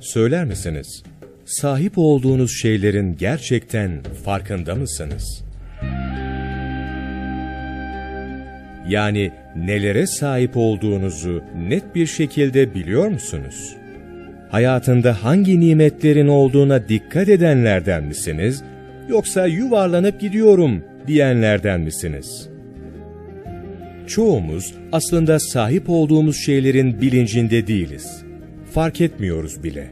Söyler misiniz? Sahip olduğunuz şeylerin gerçekten farkında mısınız? Yani nelere sahip olduğunuzu net bir şekilde biliyor musunuz? Hayatında hangi nimetlerin olduğuna dikkat edenlerden misiniz? Yoksa yuvarlanıp gidiyorum diyenlerden misiniz? Çoğumuz aslında sahip olduğumuz şeylerin bilincinde değiliz. Fark etmiyoruz bile.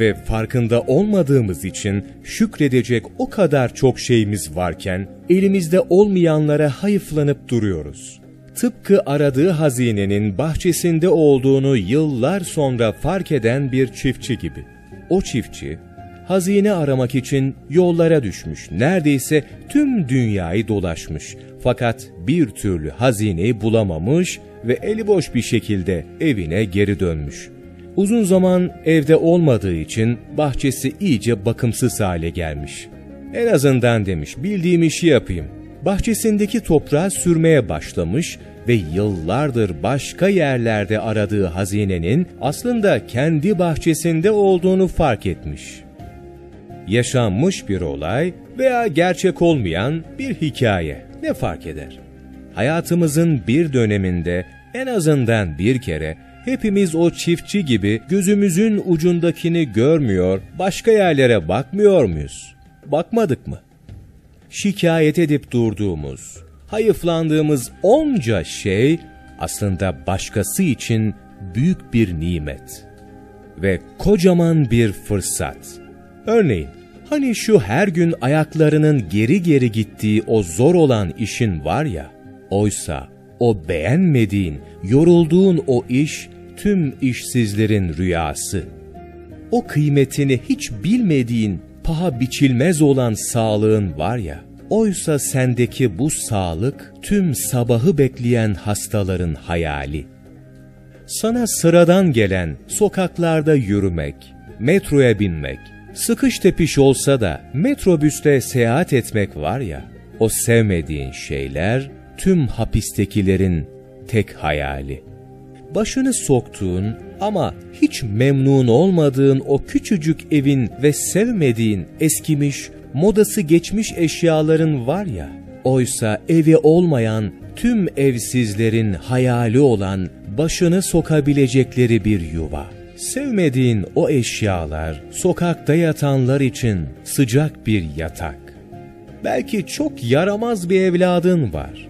Ve farkında olmadığımız için şükredecek o kadar çok şeyimiz varken elimizde olmayanlara hayıflanıp duruyoruz. Tıpkı aradığı hazinenin bahçesinde olduğunu yıllar sonra fark eden bir çiftçi gibi. O çiftçi, hazine aramak için yollara düşmüş, neredeyse tüm dünyayı dolaşmış. Fakat bir türlü hazineyi bulamamış ve eli boş bir şekilde evine geri dönmüş. Uzun zaman evde olmadığı için bahçesi iyice bakımsız hale gelmiş. En azından demiş bildiğim işi yapayım. Bahçesindeki toprağı sürmeye başlamış ve yıllardır başka yerlerde aradığı hazinenin aslında kendi bahçesinde olduğunu fark etmiş. Yaşanmış bir olay veya gerçek olmayan bir hikaye ne fark eder? Hayatımızın bir döneminde en azından bir kere hepimiz o çiftçi gibi gözümüzün ucundakini görmüyor, başka yerlere bakmıyor muyuz? Bakmadık mı? Şikayet edip durduğumuz, hayıflandığımız onca şey aslında başkası için büyük bir nimet ve kocaman bir fırsat. Örneğin, hani şu her gün ayaklarının geri geri gittiği o zor olan işin var ya, oysa o beğenmediğin, yorulduğun o iş tüm işsizlerin rüyası. O kıymetini hiç bilmediğin, paha biçilmez olan sağlığın var ya, oysa sendeki bu sağlık tüm sabahı bekleyen hastaların hayali. Sana sıradan gelen sokaklarda yürümek, metroya binmek, sıkış tepiş olsa da metrobüste seyahat etmek var ya, o sevmediğin şeyler tüm hapistekilerin tek hayali. Başını soktuğun ama hiç memnun olmadığın o küçücük evin ve sevmediğin eskimiş, modası geçmiş eşyaların var ya, oysa evi olmayan tüm evsizlerin hayali olan başını sokabilecekleri bir yuva. Sevmediğin o eşyalar sokakta yatanlar için sıcak bir yatak. Belki çok yaramaz bir evladın var.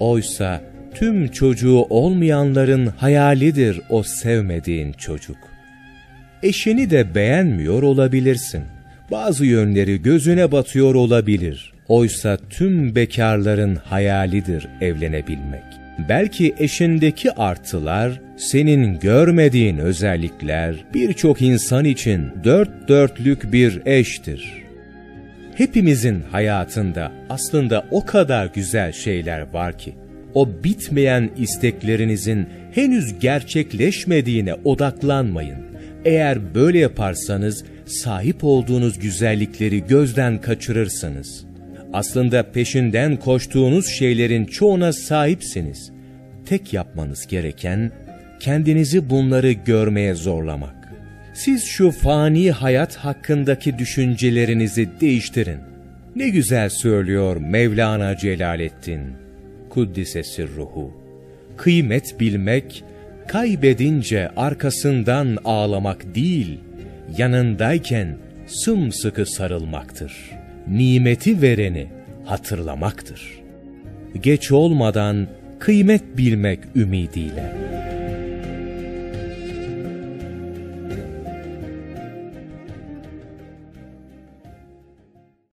Oysa tüm çocuğu olmayanların hayalidir o sevmediğin çocuk. Eşini de beğenmiyor olabilirsin. Bazı yönleri gözüne batıyor olabilir. Oysa tüm bekarların hayalidir evlenebilmek. Belki eşindeki artılar, senin görmediğin özellikler birçok insan için dört dörtlük bir eştir. Hepimizin hayatında aslında o kadar güzel şeyler var ki, o bitmeyen isteklerinizin henüz gerçekleşmediğine odaklanmayın. Eğer böyle yaparsanız sahip olduğunuz güzellikleri gözden kaçırırsınız. Aslında peşinden koştuğunuz şeylerin çoğuna sahipsiniz. Tek yapmanız gereken kendinizi bunları görmeye zorlamak. Siz şu fani hayat hakkındaki düşüncelerinizi değiştirin. Ne güzel söylüyor Mevlana Celaleddin. Kuddise sirruhu. Kıymet bilmek, kaybedince arkasından ağlamak değil, yanındayken sımsıkı sarılmaktır. Nimeti vereni hatırlamaktır. Geç olmadan kıymet bilmek ümidiyle.